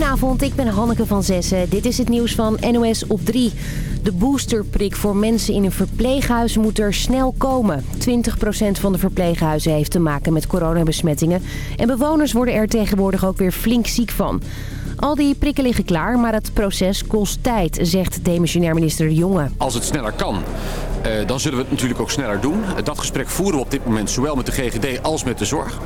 Goedenavond, ik ben Hanneke van Zessen. Dit is het nieuws van NOS op 3. De boosterprik voor mensen in een verpleeghuis moet er snel komen. 20% van de verpleeghuizen heeft te maken met coronabesmettingen. En bewoners worden er tegenwoordig ook weer flink ziek van. Al die prikken liggen klaar, maar het proces kost tijd, zegt demissionair minister De Jonge. Als het sneller kan, eh, dan zullen we het natuurlijk ook sneller doen. Eh, dat gesprek voeren we op dit moment zowel met de GGD als met de zorg.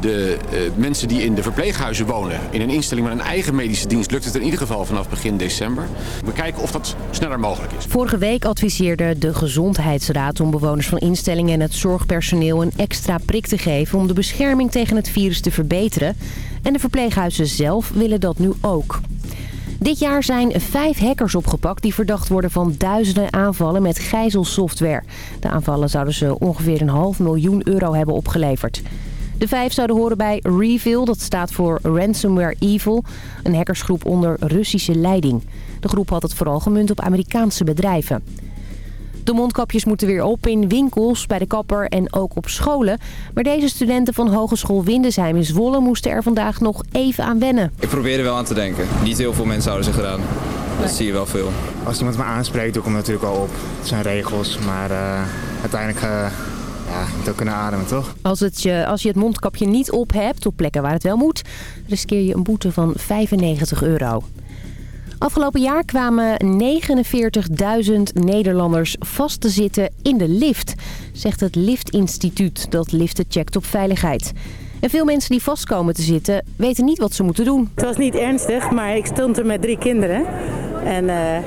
De eh, mensen die in de verpleeghuizen wonen, in een instelling met een eigen medische dienst, lukt het in ieder geval vanaf begin december. We kijken of dat sneller mogelijk is. Vorige week adviseerde de Gezondheidsraad om bewoners van instellingen en het zorgpersoneel een extra prik te geven om de bescherming tegen het virus te verbeteren. En de verpleeghuizen zelf willen dat nu ook. Dit jaar zijn vijf hackers opgepakt die verdacht worden van duizenden aanvallen met gijzelsoftware. De aanvallen zouden ze ongeveer een half miljoen euro hebben opgeleverd. De vijf zouden horen bij Reveal, dat staat voor Ransomware Evil, een hackersgroep onder Russische leiding. De groep had het vooral gemunt op Amerikaanse bedrijven. De mondkapjes moeten weer op in winkels, bij de kapper en ook op scholen. Maar deze studenten van Hogeschool Windesheim in Zwolle moesten er vandaag nog even aan wennen. Ik probeer er wel aan te denken. Niet heel veel mensen houden zich gedaan. Dat zie je wel veel. Als iemand me aanspreekt, doe ik hem natuurlijk wel op. Het zijn regels, maar uh, uiteindelijk... Uh... Ja, je moet ook kunnen ademen, toch? Als, het je, als je het mondkapje niet op hebt, op plekken waar het wel moet... riskeer je een boete van 95 euro. Afgelopen jaar kwamen 49.000 Nederlanders vast te zitten in de lift, zegt het Liftinstituut dat liften checkt op veiligheid. En veel mensen die vastkomen te zitten weten niet wat ze moeten doen. Het was niet ernstig, maar ik stond er met drie kinderen. En uh,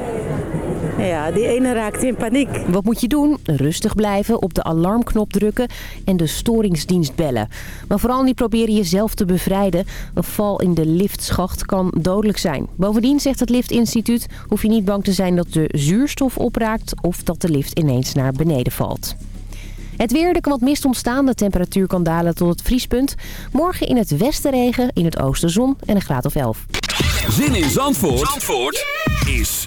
ja, die ene raakte in paniek. Wat moet je doen? Rustig blijven, op de alarmknop drukken en de storingsdienst bellen. Maar vooral niet proberen jezelf te bevrijden. Een val in de liftschacht kan dodelijk zijn. Bovendien, zegt het Liftinstituut, hoef je niet bang te zijn dat de zuurstof opraakt... of dat de lift ineens naar beneden valt. Het weer, er kan wat mist ontstaan. De temperatuur kan dalen tot het vriespunt. Morgen in het westen regen, in het oosten zon en een graad of 11. Zin in Zandvoort, Zandvoort is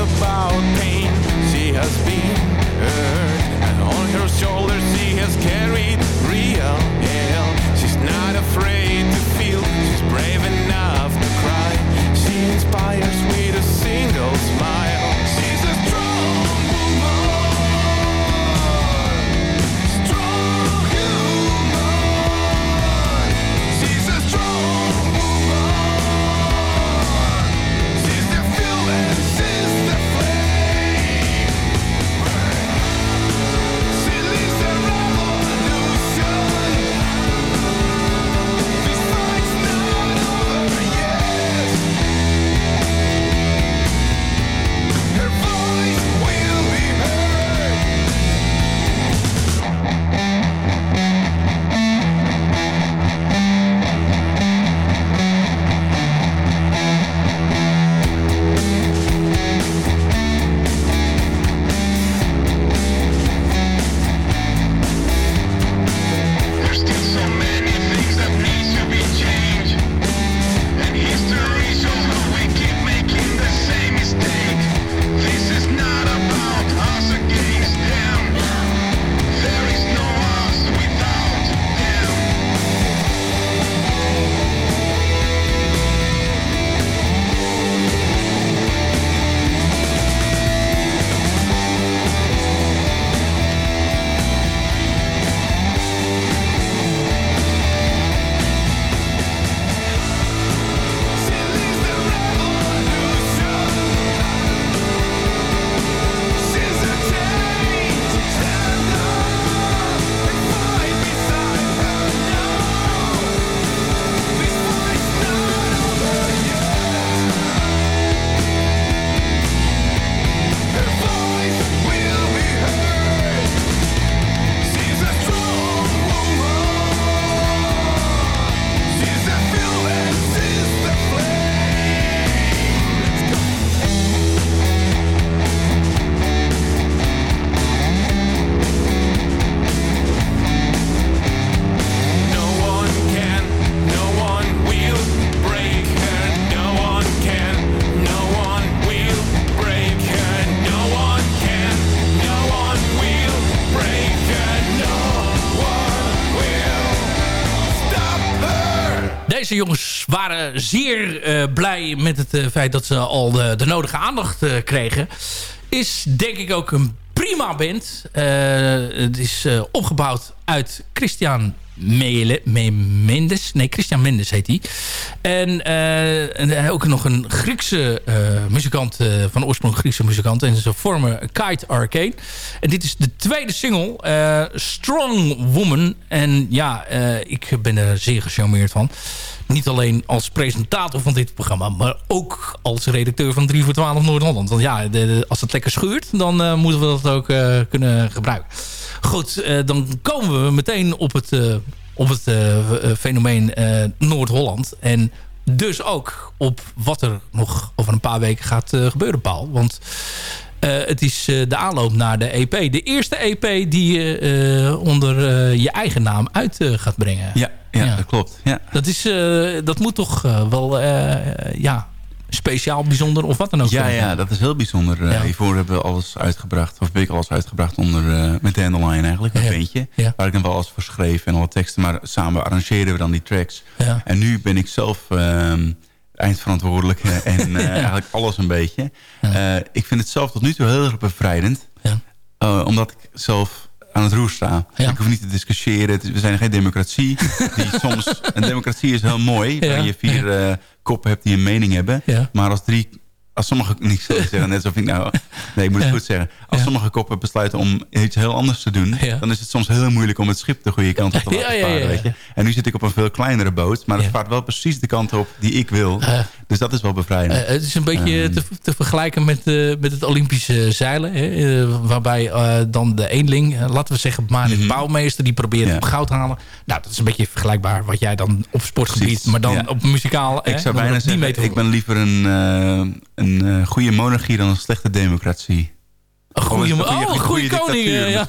About pain, she has been hurt, and on her shoulders she has carried real hell. She's not afraid to feel, she's brave enough deze jongens waren zeer eh, blij met het eh, feit dat ze al de, de nodige aandacht eh, kregen. Is denk ik ook een prima band. Eh, het is eh, opgebouwd uit Christian Mele, Me- Mendes. Nee, Christian Mendes heet hij. En, eh, en ook nog een Griekse muzikant, van oorsprong Griekse muzikant. En ze vormen Kite Arcade. En dit is de tweede single, Strong Woman. En ja, ik ben er zeer gecharmeerd van. Niet alleen als presentator van dit programma, maar ook als redacteur van 3 voor 12 Noord-Holland. Want ja, de- als het lekker schuurt, dan eh, moeten we dat ook eh, kunnen gebruiken. Goed, eh, dan komen we meteen op het, op het fenomeen Noord-Holland. En dus ook op wat er nog over een paar weken gaat gebeuren, Paul. Want het is eh, de aanloop naar de EP. De eerste EP die je eh, onder eh, je eigen naam uit eh, gaat brengen. Ja, ja, Ja. dat klopt. Ja. Dat, is, eh, dat moet toch eh, wel eh, ja, speciaal, bijzonder of wat dan ook. Ja, ja, dat is heel bijzonder. Eh, Ja. Hiervoor hebben we alles uitgebracht, of heb ik alles uitgebracht onder, eh met Dandelion eigenlijk, een Ja. Waar ik dan wel alles voor schreef en alle teksten, maar samen arrangeerden we dan die tracks. En nu ben ik zelf ehm, eindverantwoordelijk eh, en eh, eigenlijk alles een beetje. Eh, ik vind het zelf tot nu toe heel erg bevrijdend. Ja. Eh, omdat ik zelf aan het roer sta. Ik hoef niet te discussiëren. Is- we zijn geen democratie. Die soms, een democratie is heel mooi. Waar je vier koppen hebt die een mening hebben. Maar als drie... Als sommige, niet zeggen, net alsof ik nou... Nee, ik moet het Ja. goed zeggen. Als Ja. sommige koppen besluiten om iets heel anders te doen... Ja. dan is het soms heel moeilijk om het schip de goede kant op te laten varen. Weet je? En nu zit ik op een veel kleinere boot. Maar het vaart wel precies de kant op die ik wil. Dus dat is wel bevrijdend. Eh, het is een beetje Ehm. te, te vergelijken met, eh, met het Olympische zeilen. Hè? eh, waarbij dan de eenling, laten we zeggen Marit Mhm. Bouwmeester... die probeert op goud te halen. Nou, dat is een beetje vergelijkbaar wat jij dan op sportgebied... Maar dan op muzikaal... ik hè, zou bijna zeggen, ik ben liever een, een eh, goede monarchie dan een slechte democratie. Een goede, oh, een goede koning. eh, ja.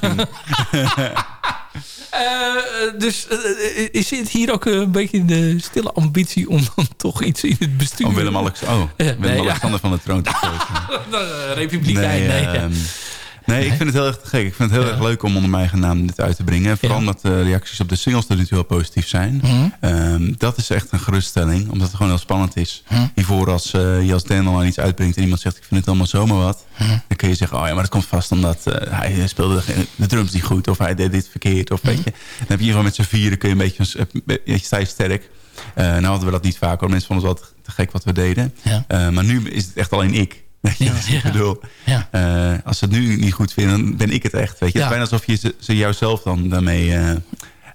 dus eh, is het hier ook een beetje de stille ambitie... om dan toch iets in het bestuur... Om oh, nee, Willem-Alexander van de troon te stoten. De Republikein, nee. ja. Nee, ik vind het heel erg gek. Ik vind het heel Ja. erg leuk om onder mijn eigen naam dit uit te brengen. Vooral Ja. omdat de reacties op de singles tot nu toe heel positief zijn. Mhm. Ehm, dat is echt een geruststelling, omdat het gewoon heel spannend is. Mhm. Hiervoor als uh, je als Dandelion iets uitbrengt en iemand zegt... ik vind het allemaal zomaar wat. Mhm. Dan kun je zeggen, oh ja, maar dat komt vast omdat eh, hij speelde de, drums niet goed... of hij deed dit verkeerd, of weet je. Dan heb je gewoon met z'n vieren, kun je een beetje... een- je sta je sterk. Eh nou hadden we dat niet vaak, hoor. Mensen vonden het wel te, gek wat we deden. Ja. Eh, maar nu is het echt alleen ik. Weet je, Ja, ik bedoel, Ja. eh, als ze het nu niet goed vinden, dan ben ik het echt. Weet je? Ja. Het is bijna alsof je ze, ze jouzelf dan daarmee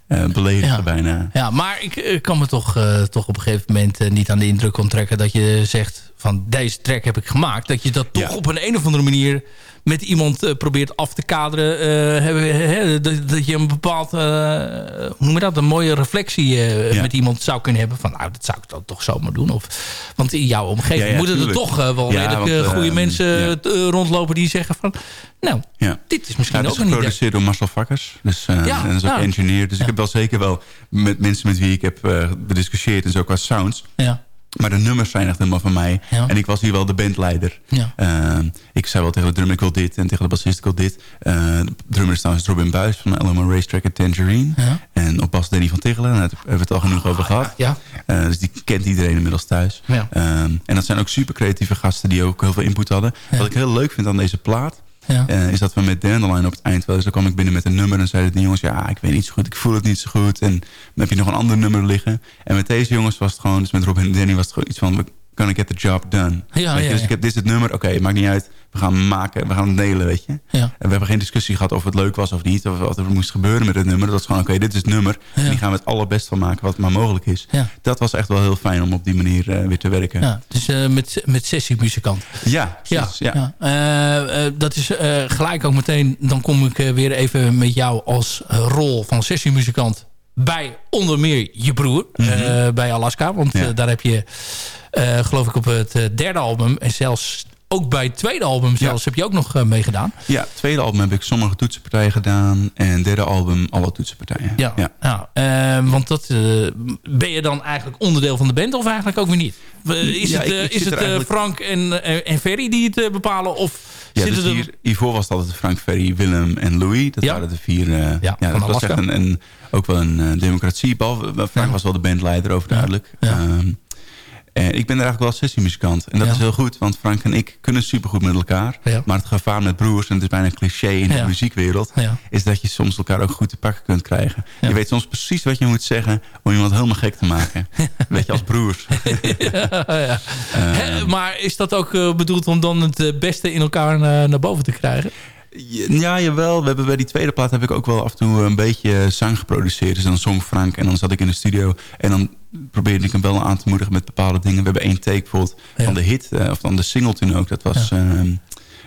beledigt Ja. bijna. Ja, maar ik eh, kan me toch, toch op een gegeven moment niet aan de indruk onttrekken... dat je zegt van deze track heb ik gemaakt. Dat je dat toch Ja. op een, een of andere manier met iemand eh, probeert af te kaderen. hè, dat, dat je een bepaald, eh, hoe noem je dat, een mooie reflectie Ja. met iemand zou kunnen hebben. Van nou, dat zou ik dan toch zomaar doen. Of, want in jouw omgeving Ja, ja, moeten er toch wel redelijk goede mensen rondlopen die zeggen van... Nou, Ja. dit is misschien ook is een idee. geproduceerd door Marcel Vakkers. Dus, Ja, en is ook ja. engineer. Dus ik heb wel zeker wel met mensen met wie ik heb bediscussieerd... en zo qua sounds. Ja, Maar de nummers zijn echt helemaal van mij. Ja. En ik was hier wel de bandleider. ja. Eh, ik zei wel tegen de drummer, ik wil dit. En tegen de bassist, ik wil dit. Eh, de drummer is trouwens Robin Buis van Elmo Racetrack en Tangerine. Ja. En op bas Danny van Tichelen. Daar hebben we het al genoeg over gehad. Ja, Eh, dus die kent iedereen inmiddels thuis. Ehm, en dat zijn ook super creatieve gasten die ook heel veel input hadden. Wat ik heel leuk vind aan deze plaat... ja. eh, is dat we met Dandelion op het eind wel eens... dan kwam ik binnen met een nummer en zeiden die jongens... ja, ik weet niet zo goed, ik voel het niet zo goed. En dan heb je nog een ander nummer liggen. En met deze jongens was het gewoon... dus met Robin en Danny was het gewoon iets van... gonna get the job done. Ja, dus ik heb dit is het nummer, oké, maakt niet uit. We gaan maken, we gaan het delen, weet je. Ja. En we hebben geen discussie gehad of het leuk was of niet... of wat er moest gebeuren met het nummer. Dat was gewoon, oké, dit is het nummer. En die gaan we het allerbest van maken wat maar mogelijk is. Ja. Dat was echt wel heel fijn om op die manier eh, weer te werken. Ja, dus eh, met, met sessiemuzikant. Ja, Ja, precies, ja. ja. Eh, dat is gelijk ook meteen... dan kom ik weer even met jou als rol van sessiemuzikant... bij onder meer je broer, eh, bij Alaska. Want Mhm. Ja. daar heb je, geloof ik, op het eh, derde album... en zelfs ook bij het tweede album zelfs heb je ook nog eh, meegedaan. Ja, tweede album heb ik sommige toetsenpartijen gedaan. En derde album alle toetsenpartijen. Ja, ja. ja. eh, want dat, eh, ben je dan eigenlijk onderdeel van de band of eigenlijk ook weer niet? Eh, Is Ja, het, ik- eh, ik is het eh, eigenlijk- Frank en, eh, en Ferry die het eh, bepalen of Ja, dus er- hier, hiervoor was het altijd Frank Ferry, Willem en Louis. Dat Ja. waren de vier. eh, ja, dat was echt een, een, ook wel een eh, democratie. Behalve, Frank was wel de bandleider, overduidelijk. Ja. Ehm, en ik ben er eigenlijk wel sessiemuzikant. En dat Ja. is heel goed, want Frank en ik kunnen supergoed met elkaar. Ja. Maar het gevaar met broers, en het is bijna een cliché in Ja. de muziekwereld... Is dat je soms elkaar ook goed te pakken kunt krijgen. Je weet soms precies wat je moet zeggen om iemand helemaal gek te maken. Weet je, als broers. ja. Hè, maar is dat ook eh, bedoeld om dan het eh, beste in elkaar eh, naar boven te krijgen? Ja, jawel. We hebben bij die tweede plaat heb ik ook wel af en toe een beetje zang geproduceerd. Dus dan zong Frank en dan zat ik in de studio. En dan probeerde ik hem wel aan te moedigen met bepaalde dingen. We hebben één take bijvoorbeeld Ja. van de hit, eh, of van de single toen ook. Dat was ehm,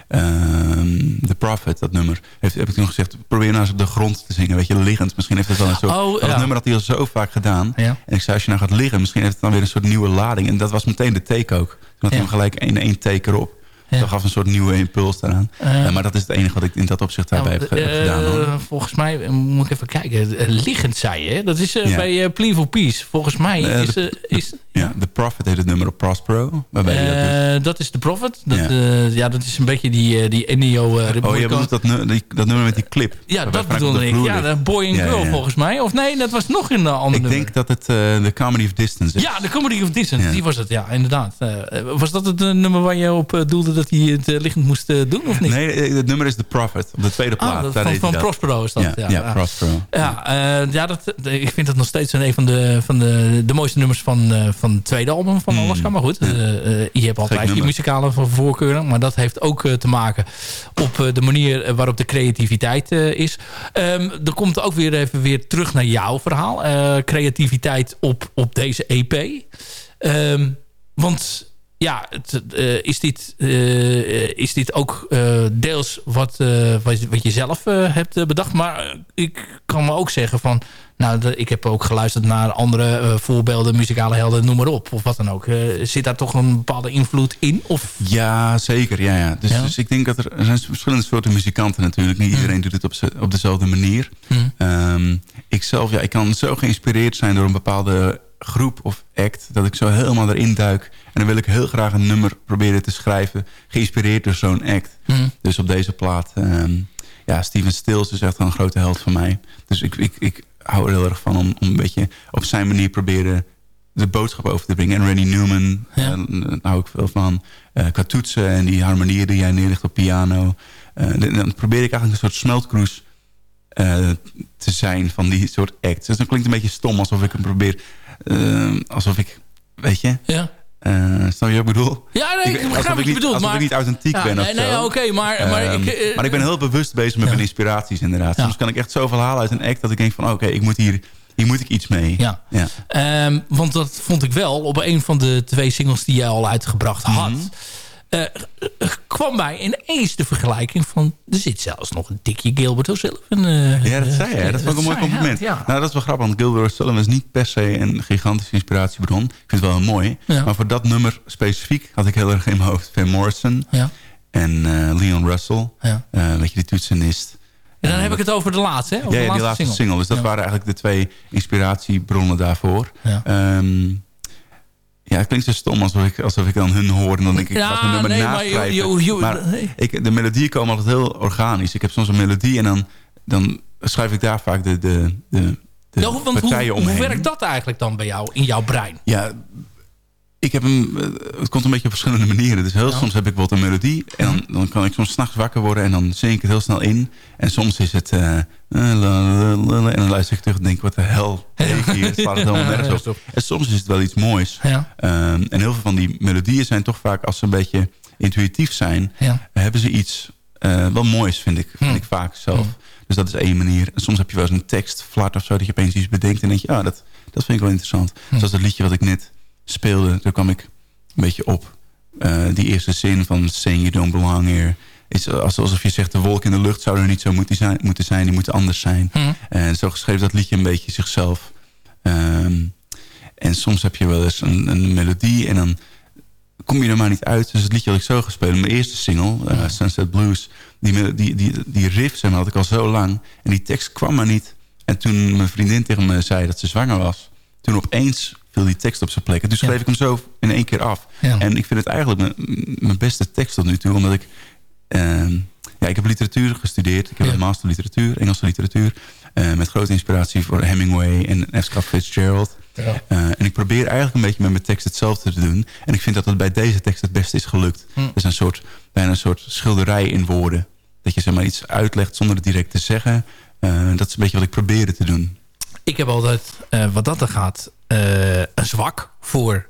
ehm, The Prophet, dat nummer. Heeft, heb ik toen gezegd, probeer nou eens op de grond te zingen. Weet je, liggend. Misschien heeft het wel een soort... Oh, want Dat ja. nummer had hij al zo vaak gedaan. Ja. En ik zei, als je nou gaat liggen, misschien heeft het dan weer een soort nieuwe lading. En dat was meteen de take ook. Toen had hij Ja. hem gelijk in één take erop. Dat gaf een soort nieuwe impuls daaraan. Eh. Maar dat is het enige wat ik in dat opzicht daarbij heb, Nou, eh, gedaan. Hoor. volgens mij, eh, moet ik even kijken. Liggend zei je, hè? Dat is bij Plea for Peace. Volgens mij is... is Ja, The Prophet heet het nummer op Prospero. Waarbij hij dat is de Prophet. Dat, Ja. dat is een beetje die, die Ennio Oh, je bedoelt dat, dat nummer met die clip? Ja, dat bedoelde de ik. Ja, Boy and Girl volgens mij. Of nee, dat was nog een ander Ik denk dat het de Comedy of Distance is. Ja, de Comedy of Distance, die was het, ja, inderdaad. Was dat het nummer waar je op doelde dat hij het eh, liggend moest eh, doen, of niet? Nee, eh, het nummer is The Prophet. Op de tweede. Ah, dat daar van, dat. Prospero is dat. Ja, Ja, ja, Prospero. Ja, ja dat, ik vind dat nog steeds een van de, van de, de mooiste nummers van, van het tweede album van Mm. Alaska. Maar goed, je hebt altijd je muzikale vo- voorkeuren. Maar dat heeft ook te maken op de manier waarop de creativiteit is. Ehm, er komt ook weer even weer terug naar jouw verhaal. Creativiteit op, op deze EP. Ehm, want ja, het, eh, is, dit, eh, is dit ook eh, deels wat, wat, je zelf hebt bedacht. Maar ik kan me ook zeggen van... Nou, ik heb ook geluisterd naar andere voorbeelden, muzikale helden, noem maar op. Of wat dan ook. Zit daar toch een bepaalde invloed in? Of, Ja, zeker. Ja, ja. Dus, Ja? dus ik denk dat er, er zijn verschillende soorten muzikanten natuurlijk. Niet iedereen doet het op, ze- op dezelfde manier. Hmm. Ehm, ik zelf, ja, ik kan zo geïnspireerd zijn door een bepaalde groep of act... dat ik zo helemaal erin duik. En dan wil ik heel graag een nummer proberen te schrijven... geïnspireerd door zo'n act. Hmm. Dus op deze plaat... ehm, ja, Steven Stills is echt een grote held van mij. Dus ik, ik, ik hou er heel erg van om, om een beetje op zijn manier proberen de boodschap over te brengen. En Randy Newman, Ja. eh, daar hou ik veel van. Eh qua toetsen en die harmonieën die jij neerlegt op piano. Eh, dan- probeer ik eigenlijk een soort smeltkroes eh, te zijn van die soort acts. Dus dan klinkt het een beetje stom alsof ik hem probeer... eh, alsof ik, weet je... ja. eh snap je wat ik bedoel? Ja, nee, ik begrijp wat je niet, bedoelt. Alsof maar, ik niet authentiek Ja, ben of nee, nee, oké, maar, maar, Ehm, ik, maar ik ben heel bewust bezig met mijn inspiraties inderdaad. Soms kan ik echt zoveel halen uit een act dat ik denk van... oké, ik moet hier, hier moet ik iets mee. Ja. Ja. Ehm, want dat vond ik wel op een van de twee singles die jij al uitgebracht had. Mhm. Eh, kwam mij ineens de vergelijking van... er zit zelfs nog een dikje Gilbert O'Sullivan. eh, Ja, dat zei je. Dat vond ik een mooi compliment. Ja, Nou, dat is wel grappig, want Gilbert Sullivan is niet per se een gigantische inspiratiebron. Ik vind het wel heel mooi. Ja. Maar voor dat nummer specifiek had ik heel erg in mijn hoofd Van Morrison ja. en eh, Leon Russell. Ja. Eh, weet je, die toetsenist. En dan heb ik het over de laatste, hè? Over Ja, de ja, die laatste single. Dus dat waren eigenlijk de twee inspiratiebronnen daarvoor. Ja. Ehm, ja, het klinkt zo stom alsof ik, alsof ik dan hun hoor en dan denk ik, ik Ja, ga een nummer nee, maar je- je- maar nee. ik, de melodieën komen altijd heel organisch. Ik heb soms een melodie en dan, dan schrijf ik daar vaak de, de, de, de Nou, want hoe, partijen hoe omheen. werkt dat eigenlijk dan bij jou, in jouw brein? Ja, ik heb hem, eh, het komt een beetje op verschillende manieren. Dus heel soms heb ik bijvoorbeeld een melodie. En dan, dan kan ik soms s'nachts wakker worden en dan zing ik het heel snel in. En soms is het... eh, en dan luister ik terug en denk ik, wat de hel hier? Het slaat het helemaal nergens op. En soms is het wel iets moois. Ja. Ehm, en heel veel van die melodieën zijn toch vaak, als ze een beetje intuïtief zijn... Ja. hebben ze iets eh, wel moois, vind ik, vind Hm. ik vaak zelf. Dus dat is één manier. En soms heb je wel eens een tekst, flart of zo... dat je opeens iets bedenkt en denk je, ah, dat, dat vind ik wel interessant. Zoals het liedje wat ik net speelde, daar kwam ik een beetje op. Eh, die eerste zin van Saying You Don't Belong Here... is alsof je zegt, de wolk in de lucht zouden er niet zo moeten zijn. Moeten zijn die moeten anders zijn. Hm. En zo schreef dat liedje een beetje zichzelf. Ehm, en soms heb je wel eens een, een melodie en dan kom je er maar niet uit. Dus het liedje had ik zo gespeeld. Mijn eerste single, eh, Sunset Blues, die, die, die, die riff zeg maar, had ik al zo lang. En die tekst kwam maar niet. En toen mijn vriendin tegen me zei dat ze zwanger was... toen opeens viel die tekst op zijn plek. En toen schreef Ja. ik hem zo in één keer af. Ja. En ik vind het eigenlijk mijn, beste tekst tot nu toe. Omdat ik Ehm, ja, ik heb literatuur gestudeerd. Ik heb Ja. een master literatuur, Engelse literatuur. eh, met grote inspiratie voor Hemingway en F. Scott Fitzgerald. Ja. Eh, en ik probeer eigenlijk een beetje met mijn tekst hetzelfde te doen. En ik vind dat het bij deze tekst het beste is gelukt. Hm. Het is een soort, bijna een soort schilderij in woorden. Dat je zeg maar, iets uitlegt zonder het direct te zeggen. Eh, dat is een beetje wat ik probeerde te doen. Ik heb altijd, wat dat er gaat, een zwak voor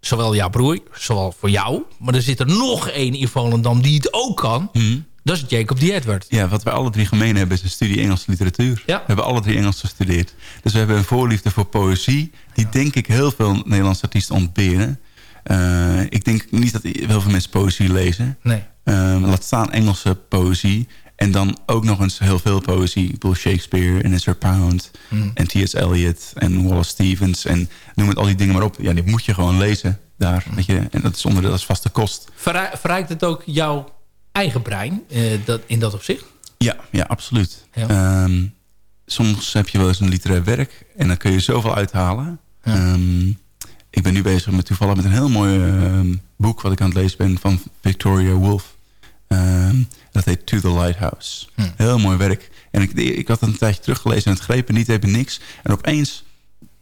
zowel jouw broer, zowel voor jou. Maar er zit er nog één in Volendam die het ook kan. Dat is Jacob D. Edward. Ja, wat wij alle drie gemeen hebben is een studie Engelse literatuur. Ja. We hebben alle drie Engels gestudeerd. Dus we hebben een voorliefde voor poëzie... die denk ik heel veel Nederlandse artiesten ontberen. Eh, ik denk niet dat heel veel mensen poëzie lezen. Nee. Eh, laat staan Engelse poëzie. En dan ook nog eens heel veel poëzie. Ik bedoel Shakespeare en Ezra Pound... Hmm. en T.S. Eliot en Wallace Stevens... en noem het al die dingen maar op. Ja, die moet je gewoon lezen daar. Weet je? En dat is onder dat is vaste kost. Verrij- Verrijkt het ook jouw eigen brein eh, dat, in dat opzicht? Ja, ja absoluut. Ja. Ehm, soms heb je wel eens een literair werk en dan kun je zoveel uithalen. Ja. Ehm, ik ben nu bezig met toevallig met een heel mooi ehm, boek wat ik aan het lezen ben van Victoria Woolf. Ehm, dat heet To the Lighthouse. Hm. Heel mooi werk. En ik, ik had het een tijdje teruggelezen en het greep niet, even niks. En opeens,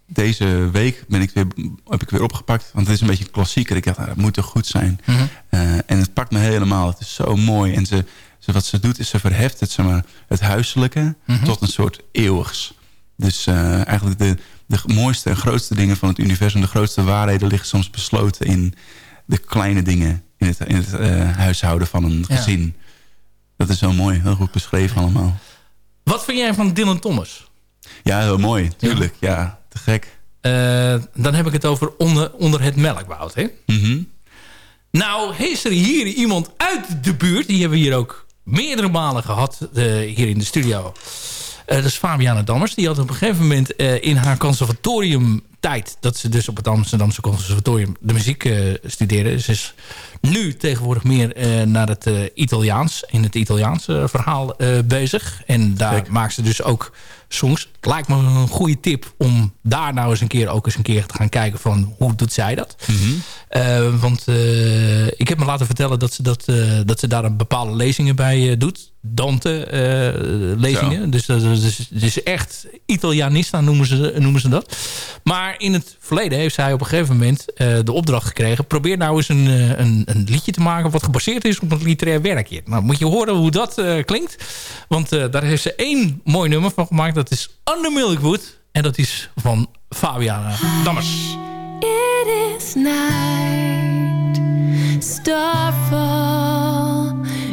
deze week, ben ik weer, heb ik weer opgepakt. Want het is een beetje een klassieker. Ik dacht, nou, dat moet toch goed zijn. Mhm. Eh, en het pakt me helemaal. Het is zo mooi. En ze, ze, wat ze doet, is ze verheft het, zeg maar, het huiselijke Mhm. tot een soort eeuwigs. Dus eh, eigenlijk de, de mooiste en grootste dingen van het universum... de grootste waarheden liggen soms besloten in de kleine dingen... in het, in het eh, huishouden van een Ja. gezin. Dat is zo mooi. Heel goed beschreven allemaal. Wat vind jij van Dylan Thomas? Ja, heel mooi. Tuurlijk. Ja, te gek. Eh, dan heb ik het over onder, onder het melkwoud. Hè? Mhm. Nou, is er hier iemand uit de buurt. Die hebben we hier ook meerdere malen gehad. eh, hier in de studio. Eh, dat is Fabiana Dammers. Die had op een gegeven moment eh, in haar conservatoriumtijd... dat ze dus op het Amsterdamse conservatorium de muziek eh, studeerde. Ze is nu tegenwoordig meer naar het Italiaans... in het Italiaanse verhaal bezig. En daar maakt ze dus ook songs. Het lijkt me een goede tip om daar nou eens een keer... ook eens een keer te gaan kijken van hoe doet zij dat. Eh, want ik heb me laten vertellen dat ze, dat, dat ze daar een bepaalde lezingen bij doet. Dante-lezingen. dus dat is dus, dus echt Italianista noemen ze, noemen ze dat. Maar in het verleden heeft zij op een gegeven moment eh, de opdracht gekregen... probeer nou eens een, eh, een, een liedje te maken... wat gebaseerd is op een literair werkje. Nou, moet je horen hoe dat eh, klinkt. Want eh, daar heeft ze één mooi nummer van gemaakt. Dat is Under Milkwood. En dat is van Fabiana Dammers. It is night, starfall,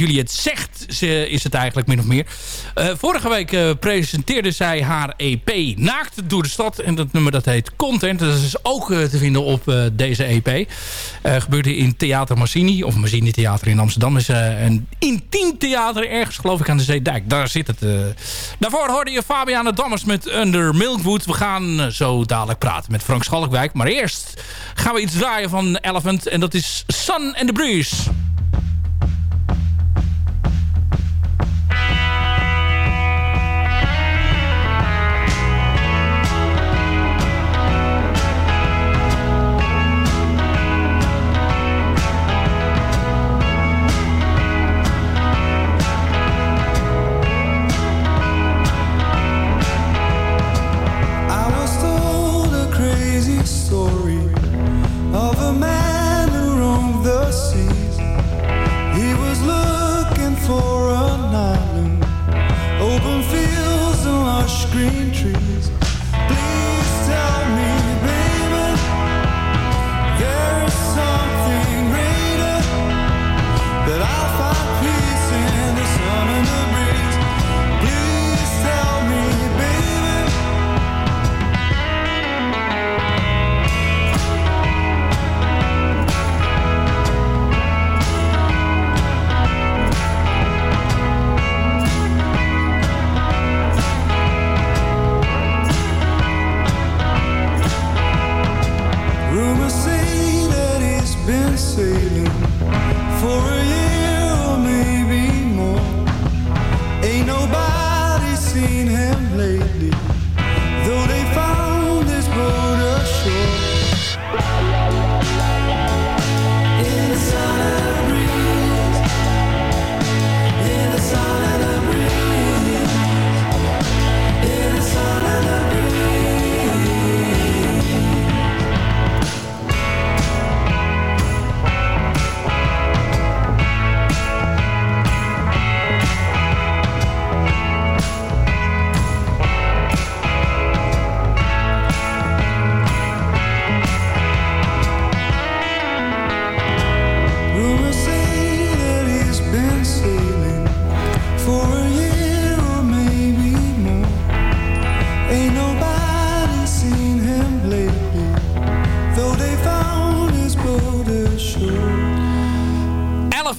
jullie het zegt, ze, is het eigenlijk min of meer. Eh, vorige week eh, presenteerde zij haar EP Naakt door de Stad. En dat nummer dat heet Content. Dat is ook eh, te vinden op deze EP. gebeurde in Theater Massini. Of Massini Theater in Amsterdam. is een intiem theater ergens, geloof ik, aan de Zeedijk. Daar zit het. Daarvoor hoorde je Fabiana Dammers met Under Milkwood. We gaan zo dadelijk praten met Frank Schalkwijk. Maar eerst gaan we iets draaien van Elephant. En dat is Sun and the Breeze.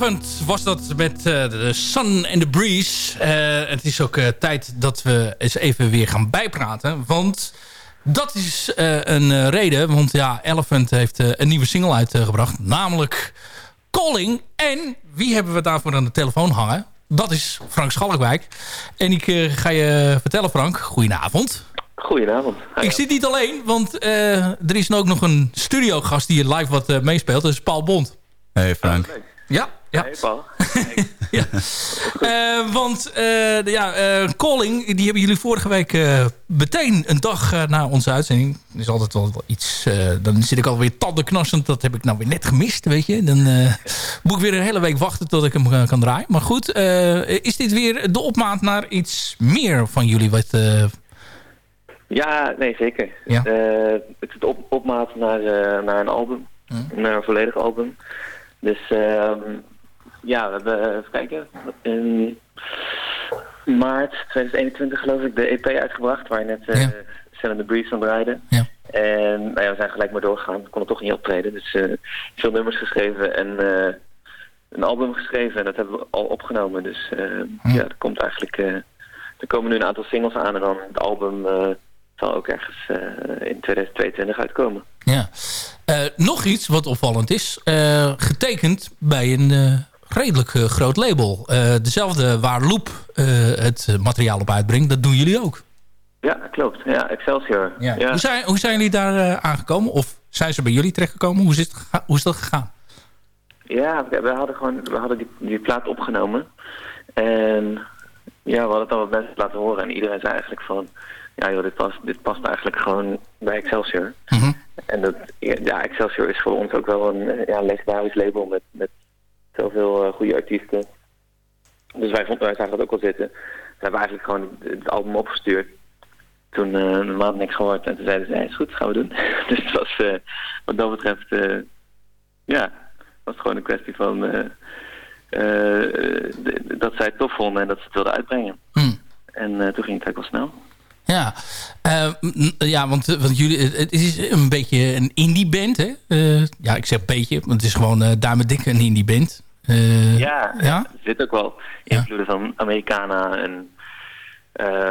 Elephant was dat met uh, de Sun and the Breeze. Uh, het is ook uh, tijd dat we eens even weer gaan bijpraten. Want dat is een reden. Want ja, Elephant heeft een nieuwe single uitgebracht. Namelijk Calling. En wie hebben we daarvoor aan de telefoon hangen? Dat is Frank Schalkwijk. En ik ga je vertellen Frank, goedenavond. Goedenavond. Ik zit niet alleen, want er is ook nog een studiogast die hier live wat meespeelt. Dat is Paul Bond. Hey Frank. Ja, ja. Paul. ja. Uh, want uh, ja, uh, Calling, die hebben jullie vorige week meteen een dag na onze uitzending. is altijd wel iets, dan zit ik alweer tandenknarsend. Dat heb ik nou weer net gemist, weet je. Dan moet ik weer een hele week wachten tot ik hem kan draaien. Maar goed, is dit weer de opmaat naar iets meer van jullie? Wat, Ja, nee, zeker. Ja. het is de op opmaat naar, naar een album. Naar een volledig album. Dus uh, ja, we hebben, even kijken, in maart 2021 geloof ik de EP uitgebracht, waar je net uh, ja. The Breeze van draaide. Ja. En nou ja, we zijn gelijk maar doorgegaan, we konden toch niet optreden. Dus uh, veel nummers geschreven en uh, een album geschreven en dat hebben we al opgenomen. Dus ja. ja, er komt eigenlijk, er komen nu een aantal singles aan en dan het album zal ook ergens in 2022 uitkomen. Ja. Nog iets wat opvallend is. Getekend bij een uh, redelijk groot label. dezelfde waar Loop het materiaal op uitbrengt. Dat doen jullie ook. Ja, klopt. Ja, Excelsior. Ja. Ja. Hoe, zijn, hoe zijn jullie daar aangekomen? Of zijn ze bij jullie terechtgekomen? Hoe is, het hoe is dat gegaan? Ja, we, we hadden gewoon we hadden die, die plaat opgenomen. En ja, we hadden het dan wat mensen laten horen. En iedereen zei eigenlijk van... Ja joh, dit past, dit past eigenlijk gewoon bij Excelsior. Mm -hmm. En dat, ja, Excelsior is voor ons ook wel een ja, legendarisch label met, met zoveel uh, goede artiesten. Dus wij, vonden, wij zagen dat ook wel zitten. We hebben eigenlijk gewoon het album opgestuurd. Toen een maand niks gehoord en toen zeiden ze, is goed, gaan we doen. dus het was uh, wat dat betreft, ja, was gewoon een kwestie van dat zij het tof vonden en dat ze het wilden uitbrengen. Mm. En toen ging het eigenlijk wel snel. Ja, uh, ja want, want jullie, het is een beetje een indie band, hè? Uh, ja, ik zeg beetje, want het is gewoon uh, Dame Dik een indie band. ja, ja, er zit ook wel invloeden ja. van Americana en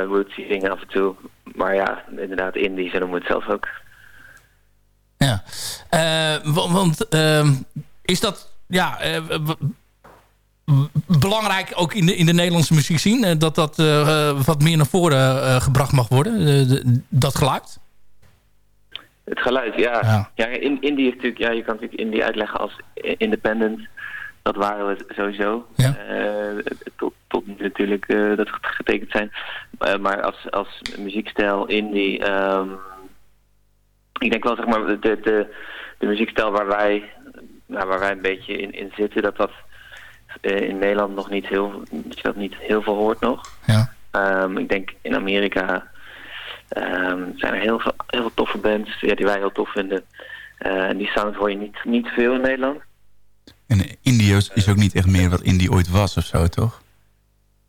rootsy dingen af en toe. Maar ja, inderdaad, indie, ze noemen het zelf ook. Ja, want ehm, is dat, ja belangrijk ook in de, in de Nederlandse muziek zien? Dat dat uh, wat meer naar voren uh, gebracht mag worden? Uh, de, dat geluid? Het geluid, ja. ja. ja in, indie is natuurlijk, ja, je kan natuurlijk indie uitleggen als independent. Dat waren we sowieso. Ja. tot, tot nu natuurlijk dat getekend zijn. maar als, als muziekstijl indie... Um, ik denk wel, zeg maar, de, de, de muziekstijl waar wij, nou, waar wij een beetje in, in zitten... dat dat uh, in Nederland nog niet heel, dat je dat niet heel veel hoort nog. Ja. Um, ik denk in Amerika um, zijn er heel veel, heel veel toffe bands ja, die wij heel tof vinden. Uh, en die sound hoor je niet, niet veel in Nederland. En Indie is ook niet echt meer wat Indie ooit was of zo, toch?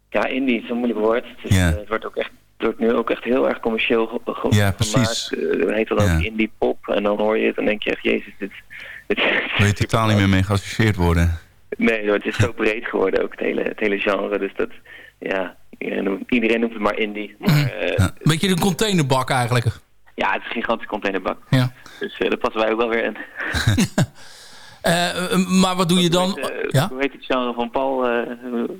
Ja, Indie is een moeilijk woord. Het, is, ja. uh, het wordt ook echt wordt nu ook echt heel erg commercieel ge ge ja, gemaakt. precies. Uh, het heet dan Ja. ook indie pop. En dan hoor je het en denk je echt, jezus, dit... dit Wil je totaal niet meer mee geassocieerd worden? Nee, het is zo breed geworden ook, het hele, het hele genre. Dus dat, ja, iedereen noemt, iedereen noemt het maar indie. Maar, eh, Een beetje een containerbak eigenlijk. ja, het is een gigantische containerbak. Ja. Dus eh, daar passen wij ook wel weer in. Uh, maar wat doe je dan? Hoe heet, uh, ja? hoe heet het genre van Paul? Uh,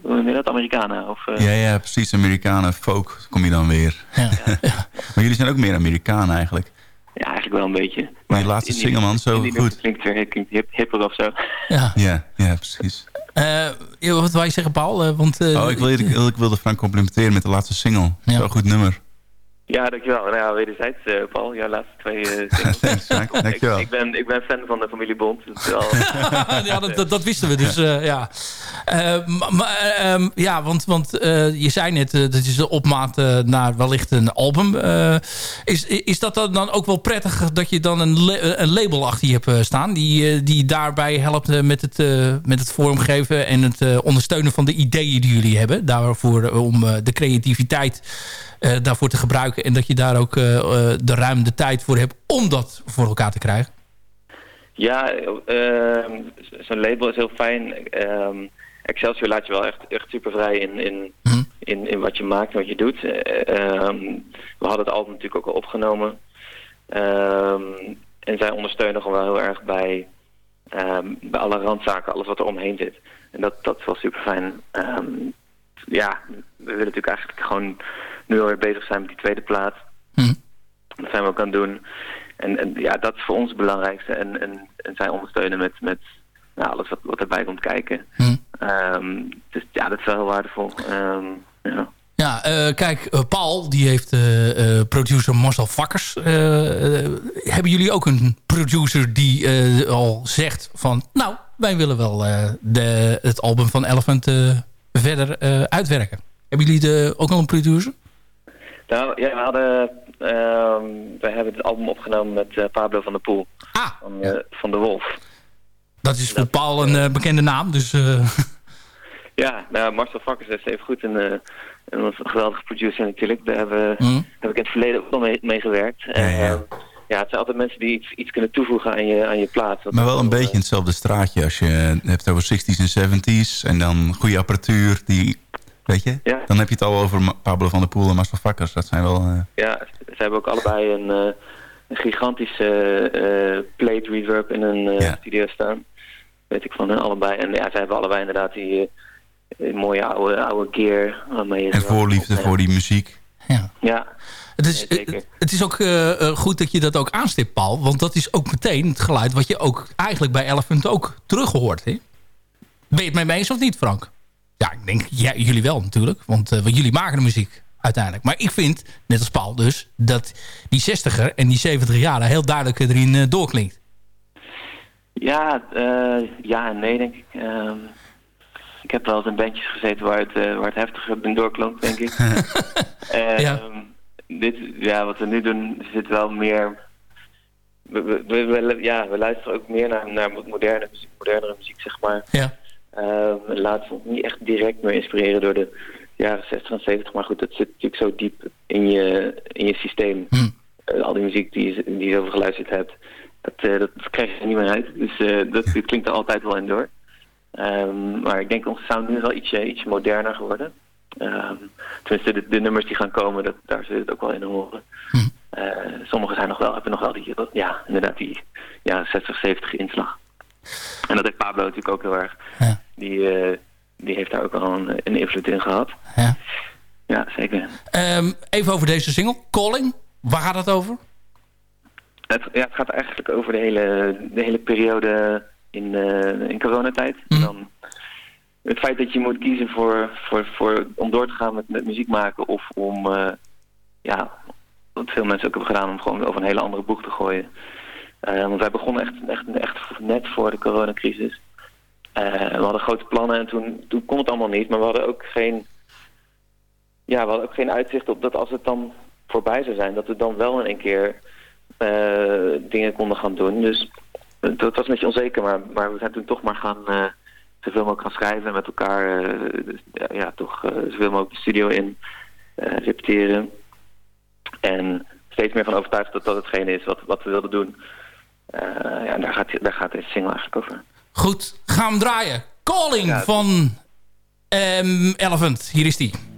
hoe noem je dat? Americana? Of, uh... Ja, ja, precies. Amerikanen, folk kom je dan weer. Ja. maar jullie zijn ook meer Amerikanen eigenlijk. Ja, eigenlijk wel een beetje. Maar je laatste single, man, zo goed. klinkt weer klinkt hip, hipper of zo. Ja, ja, ja precies. ja, wat wil je zeggen, Paul? want, oh, ik, wil, ik, ik wilde Frank complimenteren met de laatste single. Ja. Zo'n goed nummer. Ja, dankjewel. Nou ja, wederzijds, uh, Paul. Jouw laatste twee uh, singles. Thanks. Dankjewel. ik, ik, ben, ik ben fan van de familie Bond. Dus wel, ja, dat, dat, dat, wisten we dus, uh, ja. maar, um, ja, want, want je zei net, dat is de opmaat naar wellicht een album. is, is dat dan ook wel prettig dat je dan een, een label achter je hebt staan... die, die daarbij helpt met het, met het vormgeven en het ondersteunen van de ideeën die jullie hebben... daarvoor om de creativiteit... Uh, daarvoor te gebruiken. En dat je daar ook uh, uh, de ruim de tijd voor hebt om dat voor elkaar te krijgen. Ja, ehm, zo'n label is heel fijn. Ehm, Excelsior laat je wel echt, echt super vrij in, in, in, in wat je maakt en wat je doet. Eh, ehm, we hadden het album natuurlijk ook al opgenomen. En zij ondersteunen gewoon wel heel erg bij, bij alle randzaken, alles wat er omheen zit. En dat, dat is wel super fijn. ja, we willen natuurlijk eigenlijk gewoon nu alweer bezig zijn met die tweede plaat. Dat zijn we ook aan het doen. En, en ja, dat is voor ons het belangrijkste. En, en, en zij ondersteunen met, met nou, alles wat, wat erbij komt kijken. Ehm, dus ja, dat is wel heel waardevol. Ehm, ja. Ja, eh, kijk, eh, Paul, die heeft eh, producer Marcel Vakkers. Hebben jullie ook een producer die al zegt van... nou, wij willen wel de, het album van Elephant verder uitwerken. Hebben jullie de, ook al een producer? Nou, ja, we hadden... ehm, we hebben het album opgenomen met eh, Pablo van der Poel. van, eh, van de Wolf. Dat is voor Paul een eh, bekende naam, dus... eh, Ja, nou, Marcel Vakkers is even goed een, eh, een geweldige producer natuurlijk. Daar hebben, Mhm. heb ik in het verleden ook wel mee, mee gewerkt. Eh, ja, het zijn altijd mensen die iets, iets kunnen toevoegen aan je, aan je plaat. Maar wel een beetje in hetzelfde straatje als je het hebt over 60s en 70s. En dan goede apparatuur. Die, weet je? Ja. Dan heb je het al over Pablo van der Poel en Marcel Vakkers. Dat zijn wel... eh, Ja, ze hebben ook allebei een, eh, een gigantische eh, plate reverb in een eh, studio staan. Weet ik van hen allebei. En ja, ze hebben allebei inderdaad die mooie oude, oude gear. En voorliefde voor die muziek. Ja. Het is, het is ook goed dat je dat ook aanstipt, Paul. Want dat is ook meteen het geluid wat je ook eigenlijk bij Elephant ook terug hoort. Hè? Ben je het mee eens of niet, Frank? Ja, ik denk ja, jullie wel natuurlijk. Want, want jullie maken de muziek uiteindelijk. Maar ik vind, net als Paul dus, dat die 60er en die 70 jaren heel duidelijk erin eh, doorklinkt. Ja, eh, ja en nee, denk ik. Ehm, ik heb wel eens in bandjes gezeten waar het, waar het heftiger in doorklonk, denk ik. Ehm, dit, ja, wat we nu doen, zit wel meer... We, we, we- we- ja, we luisteren ook meer naar, naar moderne muziek, modernere muziek, zeg maar. Ja. We laten ons niet echt direct meer inspireren door de jaren 60 en 70. Maar goed, dat zit natuurlijk zo diep in je, in je systeem. Eh, al die muziek die, je- die je over geluisterd hebt. Dat, eh, dat krijg je er niet meer uit. Dus eh, dat, klinkt er altijd wel in door. Ehm, maar ik denk onze sound nu is wel ietsje, ietsje moderner geworden. Ehm, tenminste, de, de nummers die gaan komen, dat, daar je het ook wel in horen. Eh, sommige zijn nog wel, hebben nog wel die, ja, inderdaad die jaren 60, 70 inslag. En dat heeft Pablo natuurlijk ook heel erg. Die, eh, die heeft daar ook wel een, een invloed in gehad. Ja, ja zeker. Ehm, even over deze single, Calling. Waar gaat het over? Het, ja, het gaat eigenlijk over de hele, de hele periode in, eh, in coronatijd. En dan het feit dat je moet kiezen voor, voor, voor, om door te gaan met, met muziek maken of om, eh, ja, wat veel mensen ook hebben gedaan, om gewoon over een hele andere boek te gooien. Eh, want wij begonnen echt, echt, echt net voor de coronacrisis. Eh, we hadden grote plannen en toen, toen kon het allemaal niet, maar we hadden ook geen, ja, we hadden ook geen uitzicht op dat als het dan voorbij zou zijn, dat we dan wel in één keer eh, dingen konden gaan doen. Dus het, het was een beetje onzeker, maar, maar we zijn toen toch maar gaan eh, zoveel mogelijk gaan schrijven en met elkaar eh, dus, ja, toch eh, zoveel mogelijk de studio in eh, repeteren. En steeds meer van overtuigd dat dat hetgene is wat, wat we wilden doen. Eh, ja, daar gaat, daar gaat deze single eigenlijk over. Goed, gaan we hem draaien. Calling van ehm, Elephant. Hier is die.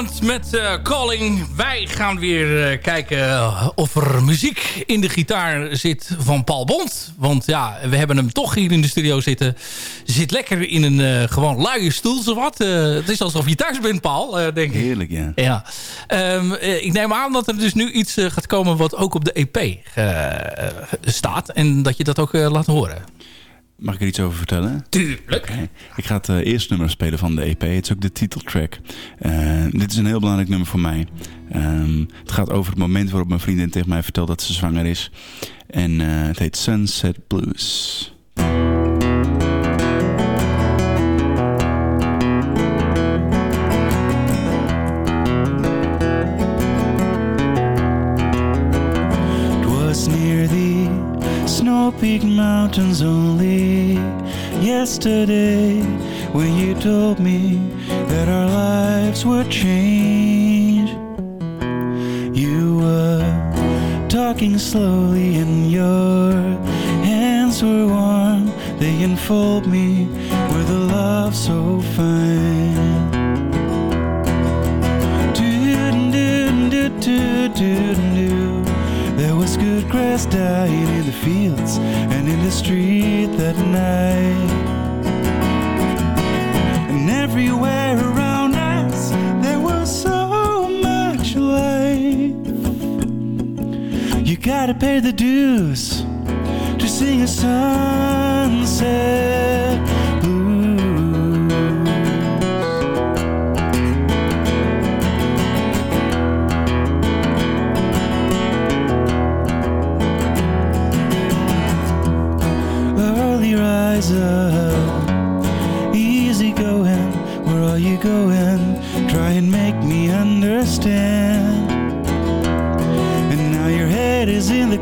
Met eh, Calling. Wij gaan weer eh, kijken of er muziek in de gitaar zit van Paul Bond. Want ja, we hebben hem toch hier in de studio zitten. Zit lekker in een eh, gewoon luie stoel, zowat. het is alsof je thuis bent, Paul, denk ik. Heerlijk, ja. Ja. Ehm, ik neem aan dat er dus nu iets gaat komen wat ook op de EP staat. En dat je dat ook laat horen. Mag ik er iets over vertellen? Tuurlijk. Ik ga het uh, eerste nummer spelen van de EP. Het is ook de titeltrack. Uh, dit is een heel belangrijk nummer voor mij. Um, het gaat over het moment waarop mijn vriendin tegen mij vertelt dat ze zwanger is. En uh, het heet Sunset Blues. Snow-peaked mountains only yesterday when you told me that our lives would change. You were talking slowly and your hands were warm. They enfold me with a love so fine. There was good grass dying in fields and in the street that night. And everywhere around us, there was so much life. You gotta pay the dues to sing a sunset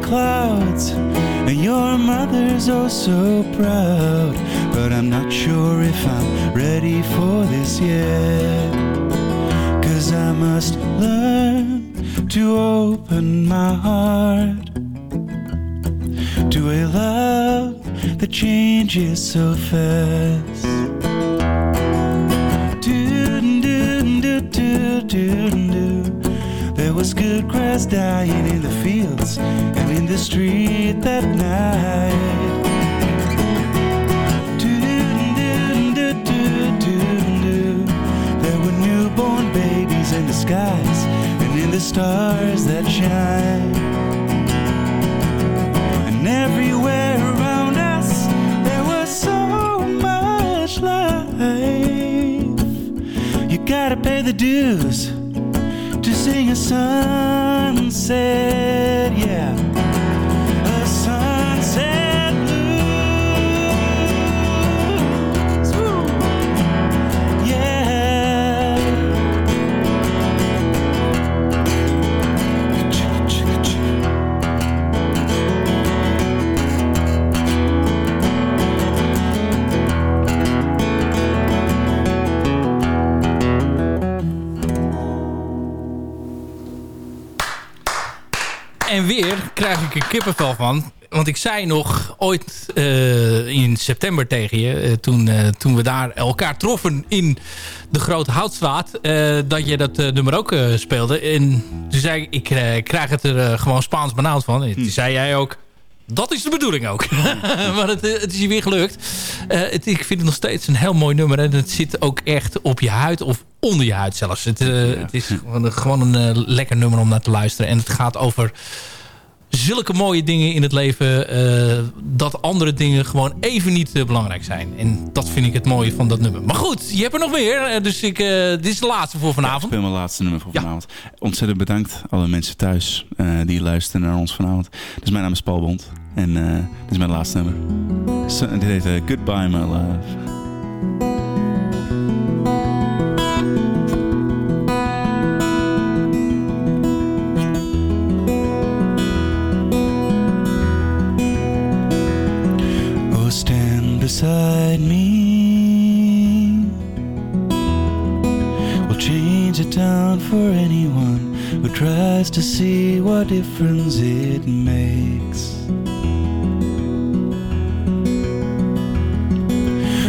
clouds, and your mother's oh so proud. But I'm not sure if I'm ready for this yet. Cause I must learn to open my heart to a love that changes so fast. Do, do, do, do, do, was good grass dying in the fields and in the street that night. Kippenvel van. Want ik zei nog ooit eh, in september tegen je... eh, toen, eh, toen we daar elkaar troffen in de Grote Houtstraat... dat je dat nummer ook speelde. En toen zei ik, ik krijg het er gewoon Spaans benauwd van. En toen zei jij ook... Dat is de bedoeling ook. maar het, het is je weer gelukt. Het, ik vind het nog steeds een heel mooi nummer. En het zit ook echt op je huid of onder je huid zelfs. Het, het is gewoon, een- lekker nummer om naar te luisteren. En het gaat over zulke mooie dingen in het leven... eh, dat andere dingen gewoon even niet eh, belangrijk zijn. En dat vind ik het mooie van dat nummer. Maar goed, je hebt er nog meer. eh, dus ik, dit is de laatste voor Ik vanavond. speel mijn laatste nummer voor vanavond. Ontzettend bedankt alle mensen thuis die luisteren naar ons vanavond. Dus mijn naam is Paul Bond en dit is mijn laatste nummer. So, dit heet Goodbye My Love. Tries to see what difference it makes.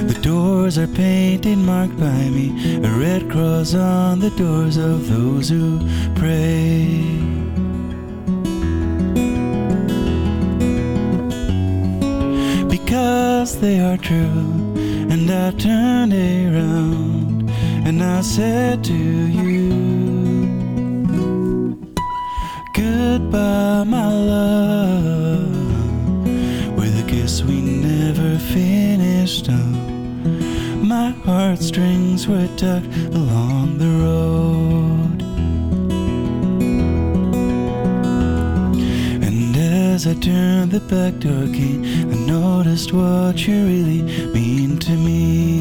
The doors are painted, marked by me, a red cross on the doors of those who pray. Because they are true, and I turned around and I said to you, heartstrings were tucked along the road. And as I turned the back door key, I noticed what you really mean to me.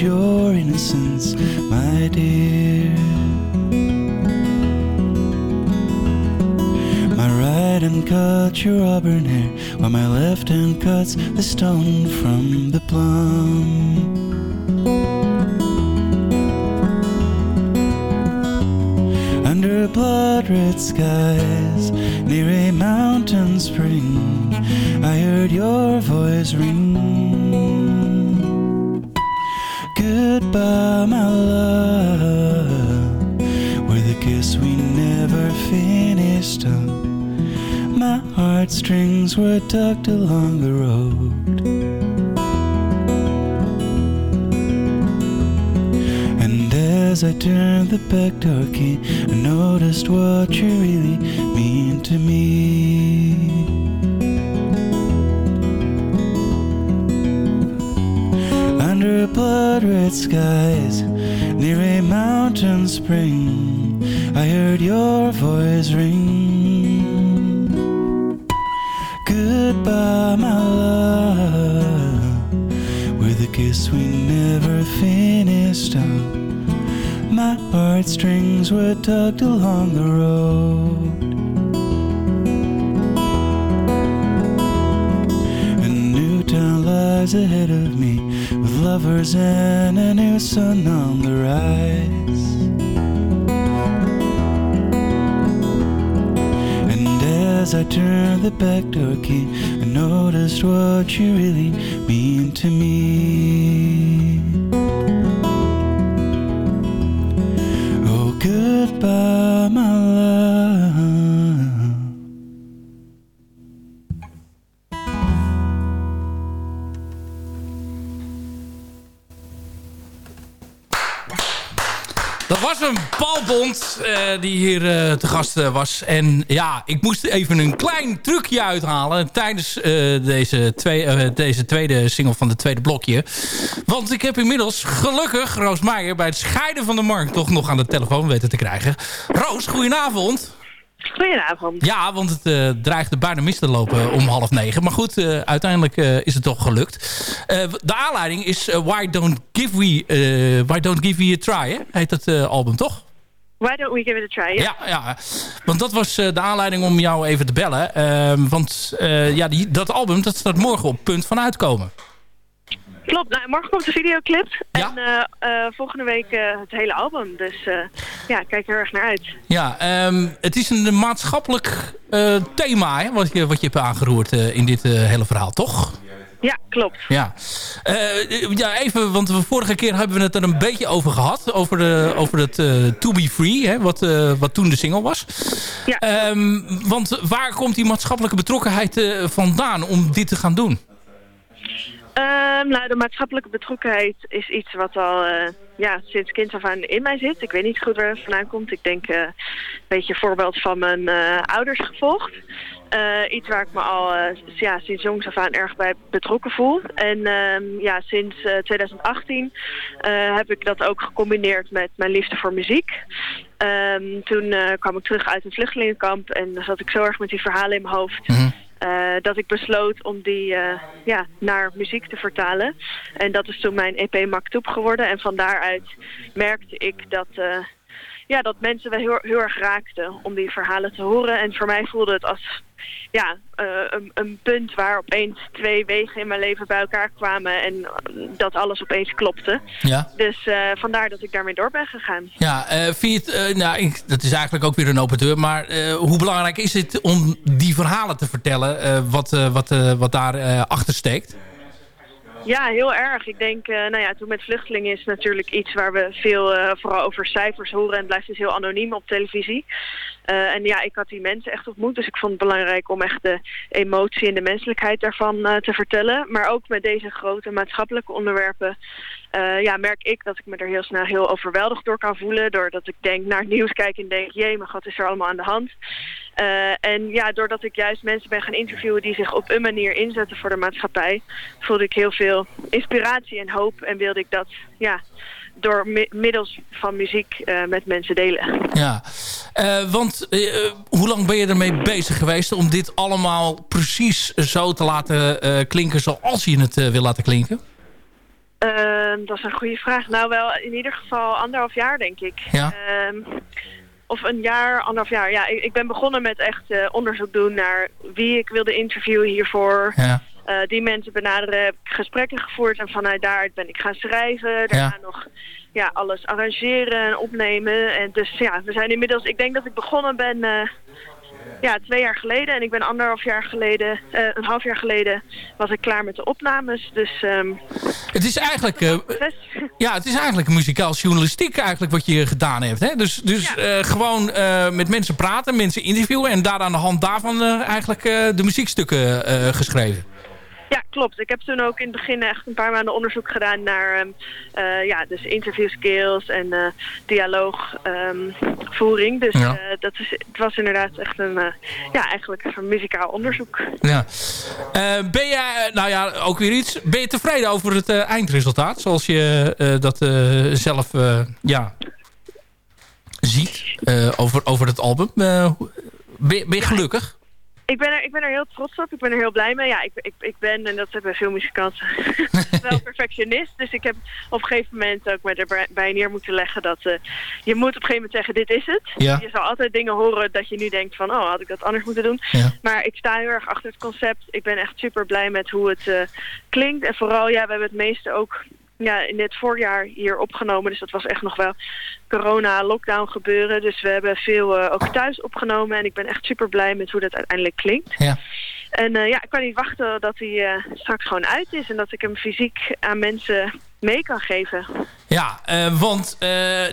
Your innocence, my dear. My right hand cuts your auburn hair, while my left hand cuts the stone from the plum. Under blood red skies, near a mountain spring, I heard your voice ring. Goodbye, my love, with a kiss we never finished up. My heartstrings were tucked along the road. And as I turned the back door key, I noticed what you really mean to me. Blood red skies, near a mountain spring, I heard your voice ring. Goodbye, my love, with a kiss we never finished up. My heartstrings were tugged along the road. A new town lies ahead of lovers and a new sun on the rise. And as I turned the back door key, I noticed what you really mean to me. Oh, goodbye, Bond eh, die hier eh, te gast eh, was. En ja, ik moest even een klein trucje uithalen tijdens deze, twee, deze tweede single van de tweede blokje. Want ik heb inmiddels gelukkig Roos Meijer bij het scheiden van de markt toch nog aan de telefoon weten te krijgen. Roos, goedenavond. Goedenavond. Ja, want het eh, dreigde bijna mis te lopen om half negen. Maar goed, uiteindelijk is het toch gelukt. De aanleiding is Why, Don't Give We, Why Don't Give We A Try, hè? heet het eh, album toch? Why don't we give it a try? Ja, ja. want dat was eh, de aanleiding om jou even te bellen. Ehm, want eh, ja, die, dat album dat staat morgen op punt van uitkomen. Klopt, nou, morgen komt de videoclip. En eh, volgende week het hele album. Dus ja, kijk er erg naar uit. Ja, ehm, het is een maatschappelijk thema hè, wat, je, wat je hebt aangeroerd in dit hele verhaal, toch? Ja, klopt. Ja. Eh, ja, even, want de vorige keer hebben we het er een beetje over gehad. Over, de, over het eh, To Be Free, hè, wat, eh, wat toen de single was. Ja. Ehm, want waar komt die maatschappelijke betrokkenheid vandaan om dit te gaan doen? Ehm, nou, de maatschappelijke betrokkenheid is iets wat al ja, sinds kind af aan in mij zit. Ik weet niet goed waar het vandaan komt. Ik denk een beetje een voorbeeld van mijn ouders gevolgd. Eh, iets waar ik me al eh, ja, sinds jongs af aan erg bij betrokken voel. En ehm, ja, sinds eh, 2018 eh, heb ik dat ook gecombineerd met mijn liefde voor muziek. Ehm, toen kwam ik terug uit een vluchtelingenkamp en zat ik zo erg met die verhalen in mijn hoofd. eh, dat ik besloot om die ja, naar muziek te vertalen. En dat is toen mijn EP Maktoep geworden. En van daaruit merkte ik dat, ja, dat mensen wel heel, heel erg raakten om die verhalen te horen. En voor mij voelde het als ja, eh, een, een punt waar opeens twee wegen in mijn leven bij elkaar kwamen en dat alles opeens klopte. Ja. Dus eh, vandaar dat ik daarmee door ben gegaan. Ja, eh vind je het, nou, ik, dat is eigenlijk ook weer een open deur. Maar hoe belangrijk is het om die verhalen te vertellen? wat, wat, wat daar achter steekt? Ja, heel erg. Ik denk, eh, nou ja, toen met vluchtelingen is natuurlijk iets waar we veel eh, vooral over cijfers horen en het blijft dus heel anoniem op televisie. Eh, en ja, ik had die mensen echt ontmoet, dus ik vond het belangrijk om echt de emotie en de menselijkheid daarvan te vertellen. Maar ook met deze grote maatschappelijke onderwerpen ja, merk ik dat ik me er heel snel heel overweldigd door kan voelen. Doordat ik denk naar het nieuws kijk en denk, jee, maar wat is er allemaal aan de hand? Eh, en ja, doordat ik juist mensen ben gaan interviewen die zich op een manier inzetten voor de maatschappij, voelde ik heel veel inspiratie en hoop en wilde ik dat ja, door mi- middels van muziek eh, met mensen delen. Ja, Eh, want hoe lang ben je ermee bezig geweest om dit allemaal precies zo te laten klinken zoals je het wil laten klinken? Ehm, dat is een goede vraag. Nou wel, in ieder geval anderhalf jaar denk ik. Ja. Of een jaar, anderhalf jaar. Ja, ik, ik ben begonnen met echt eh, onderzoek doen naar wie ik wilde interviewen hiervoor. Ja. Eh, die mensen benaderen, heb ik gesprekken gevoerd en vanuit daar ben ik gaan schrijven. Daarna nog ja, alles arrangeren en opnemen. En dus ja, we zijn inmiddels, ik denk dat ik begonnen ben eh, ja, twee jaar geleden. En ik ben anderhalf jaar geleden, eh, een half jaar geleden, was ik klaar met de opnames. Dus ehm, Het is eigenlijk, eh, ja, het is eigenlijk muzikaal journalistiek eigenlijk wat je gedaan hebt. Hè? Dus, dus eh, gewoon met mensen praten, mensen interviewen en daar aan de hand daarvan eigenlijk de muziekstukken geschreven. Ja, klopt. Ik heb toen ook in het begin echt een paar maanden onderzoek gedaan naar ehm, eh, ja, dus interview skills en eh dialoogvoering. dus Ja. eh, dat is, het was inderdaad echt een, ja, eigenlijk een muzikaal onderzoek. Ja. Ben jij, nou ja, ook weer iets. Ben je tevreden over het eindresultaat? Zoals je dat zelf ja, ziet over, over het album. Ben je gelukkig? Ik ben, er, ik ben er heel trots op. Ik ben er heel blij mee. Ja, ik, ik, ik ben, en dat hebben veel muzikanten, wel perfectionist. Dus ik heb op een gegeven moment ook met erbij neer moeten leggen dat eh, je moet op een gegeven moment zeggen, dit is het. Ja. Je zal altijd dingen horen dat je nu denkt van, oh, had ik dat anders moeten doen. Ja. Maar ik sta heel erg achter het concept. Ik ben echt super blij met hoe het eh, klinkt. En vooral, ja, we hebben het meeste ook ja, in dit voorjaar hier opgenomen. Dus dat was echt nog wel corona, lockdown gebeuren. Dus we hebben veel eh, ook thuis opgenomen. En ik ben echt super blij met hoe dat uiteindelijk klinkt. Ja. En eh, ja, ik kan niet wachten dat hij eh, straks gewoon uit is. En dat ik hem fysiek aan mensen mee kan geven. Ja, want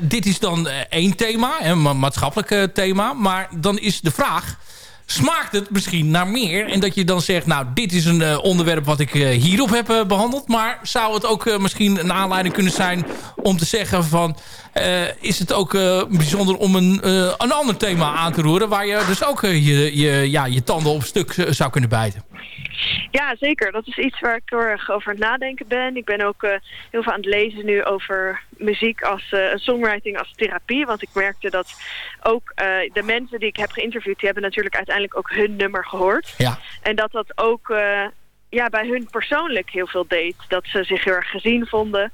dit is dan één thema, een ma- maatschappelijk thema. Maar dan is de vraag, smaakt het misschien naar meer? En dat je dan zegt, nou, dit is een eh, onderwerp wat ik eh, hierop heb eh, behandeld. Maar zou het ook misschien een aanleiding kunnen zijn om te zeggen van... is het ook bijzonder om een, een ander thema aan te roeren... waar je dus ook je, je, ja, je tanden op stuk zou kunnen bijten? Ja, zeker. Dat is iets waar ik heel erg over aan het nadenken ben. Ik ben ook eh, heel veel aan het lezen nu over muziek als eh, songwriting als therapie. Want ik merkte dat ook eh, de mensen die ik heb geïnterviewd... die hebben natuurlijk uiteindelijk ook hun nummer gehoord. Ja. En dat dat ook ja, bij hun persoonlijk heel veel deed. Dat ze zich heel erg gezien vonden,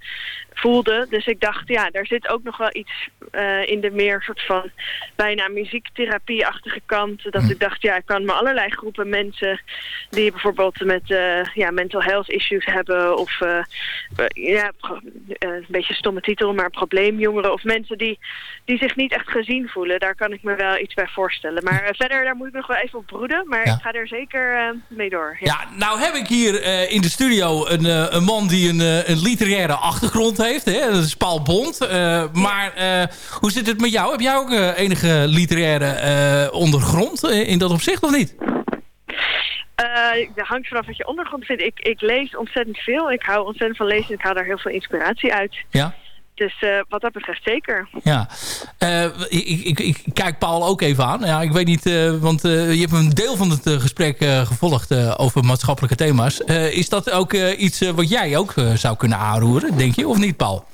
Dus ik dacht, ja, daar zit ook nog wel iets eh, in de meer soort van bijna muziektherapie-achtige kant. Dat ik dacht, ja, ik kan me allerlei groepen mensen die bijvoorbeeld met eh, ja, mental health issues hebben of eh, ja, een beetje een stomme titel, maar probleemjongeren of mensen die, die zich niet echt gezien voelen. Daar kan ik me wel iets bij voorstellen. Maar verder, daar moet ik nog wel even op broeden. Maar Ja. ik ga er zeker mee door. Ja. Ja, nou heb ik hier in de studio een, een man die een, een literaire achtergrond heeft. Hè? Dat is Paul Bond. Eh, maar eh, hoe zit het met jou? Heb jij ook eh, enige literaire ondergrond in dat opzicht of niet? Eh, dat hangt vanaf wat je ondergrond vindt. Ik, ik lees ontzettend veel. Ik hou ontzettend van lezen. Ik haal daar heel veel inspiratie uit. Ja? Dus eh, wat dat betreft zeker. Ja. Eh, ik, ik, ik kijk Paul ook even aan. Ja, ik weet niet, eh, want eh, je hebt een deel van het gesprek eh, gevolgd eh, over maatschappelijke thema's. Eh, is dat ook eh, iets wat jij ook eh, zou kunnen aanroeren, denk je? Of niet, Paul?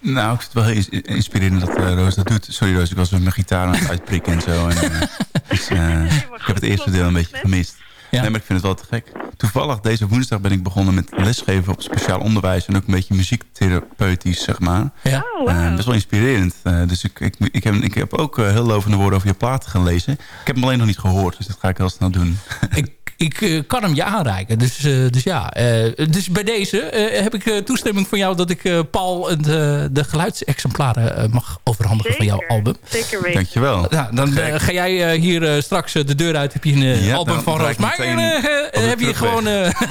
Nou, ik vind het wel heel ins- inspirerend dat Roos dat doet. Sorry Roos, ik was met mijn gitaar aan het uitprikken en zo. En, eh, dus, eh, ik heb het eerste deel een beetje gemist. Nee, maar ik vind het wel te gek. Toevallig deze woensdag ben ik begonnen met lesgeven op speciaal onderwijs. En ook een beetje muziektherapeutisch, zeg maar. Ja. Eh, best wel inspirerend. Eh, dus ik, ik, ik, heb, ik heb ook eh, heel lovende woorden over je platen gelezen. Ik heb hem alleen nog niet gehoord, dus dat ga ik heel snel doen. ik eh, kan hem je aanreiken. Dus, eh, dus ja, eh, dus bij deze eh, heb ik eh, toestemming van jou dat ik eh, Paul eh, de, de geluidsexemplaren mag overhandigen van jouw album. Zeker weten. Dankjewel. Ja, dan eh, ga jij eh, hier eh, straks de deur uit. Heb je een Ja, album dan van draai ik Roos Meijer. meteen eh, alweer heb je gewoon... eh.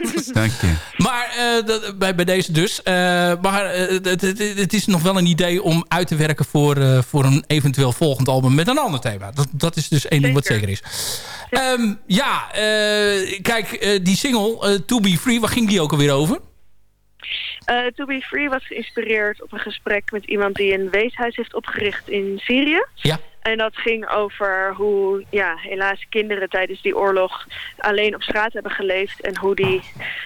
Dank je. maar eh, dat, bij, bij deze dus. Eh, maar het, het, het is nog wel een idee om uit te werken voor, eh, voor een eventueel volgend album met een ander thema. Dat, dat is dus één ding wat zeker is. Ehm, ja, kijk, eh, die single, eh, To Be Free, waar ging die ook alweer over? Eh, to Be Free was geïnspireerd op een gesprek met iemand die een weeshuis heeft opgericht in Syrië. Ja. En dat ging over hoe ja, helaas kinderen tijdens die oorlog alleen op straat hebben geleefd. En hoe die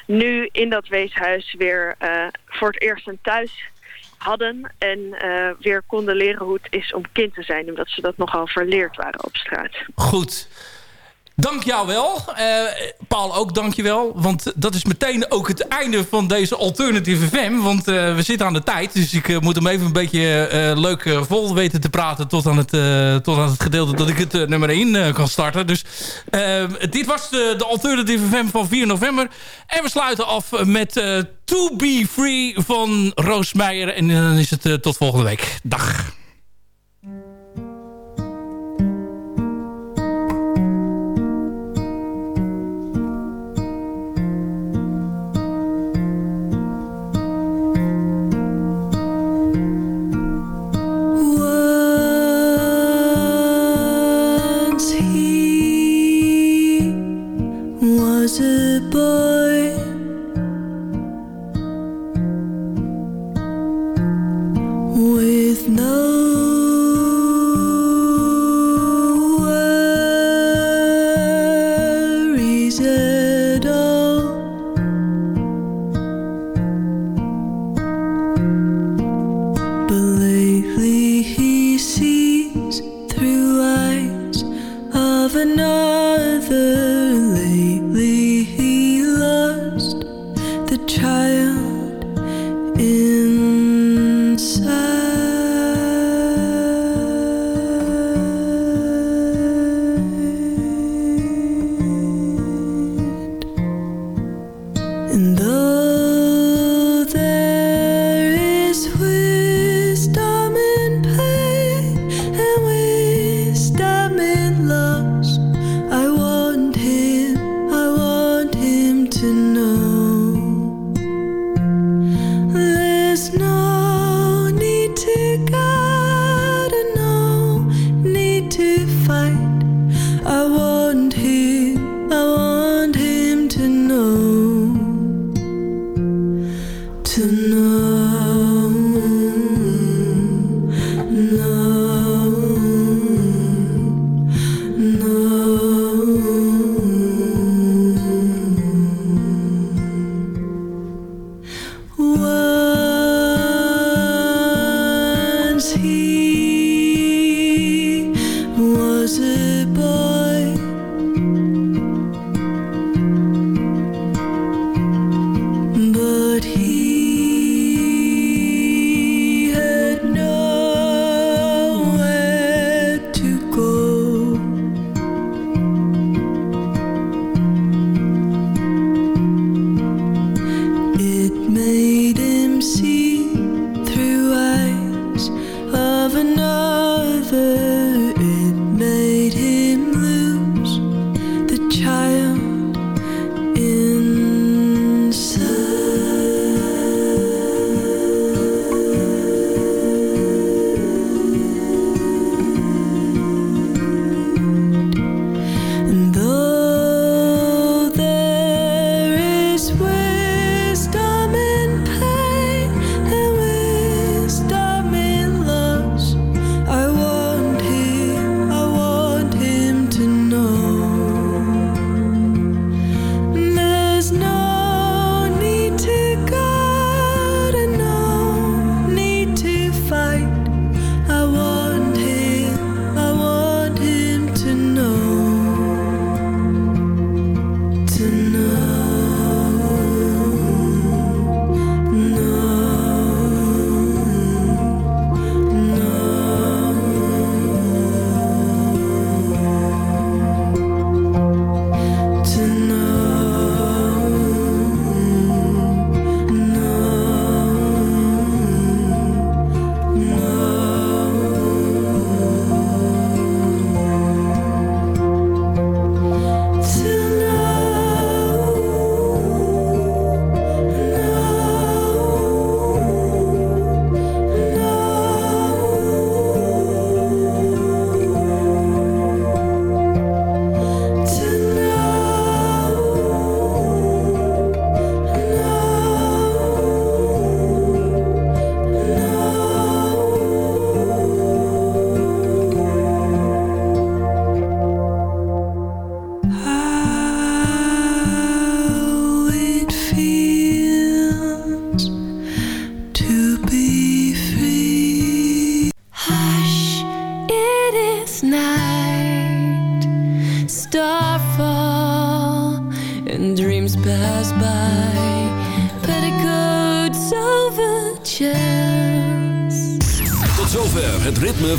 nu in dat weeshuis weer eh, voor het eerst een thuis hadden. En eh, weer konden leren hoe het is om kind te zijn. Omdat ze dat nogal verleerd waren op straat. Goed. Dank jou wel. Eh, Paul, ook dank je wel. Want dat is meteen ook het einde van deze Alternative FM. Want eh, we zitten aan de tijd. Dus ik eh, moet hem even een beetje leuk vol weten te praten... tot aan het, tot aan het gedeelte dat ik het nummer 1 kan starten. Dus dit was de, Alternative FM van 4 november. En we sluiten af met To Be Free van Roos Meijer. En dan is het tot volgende week. Dag.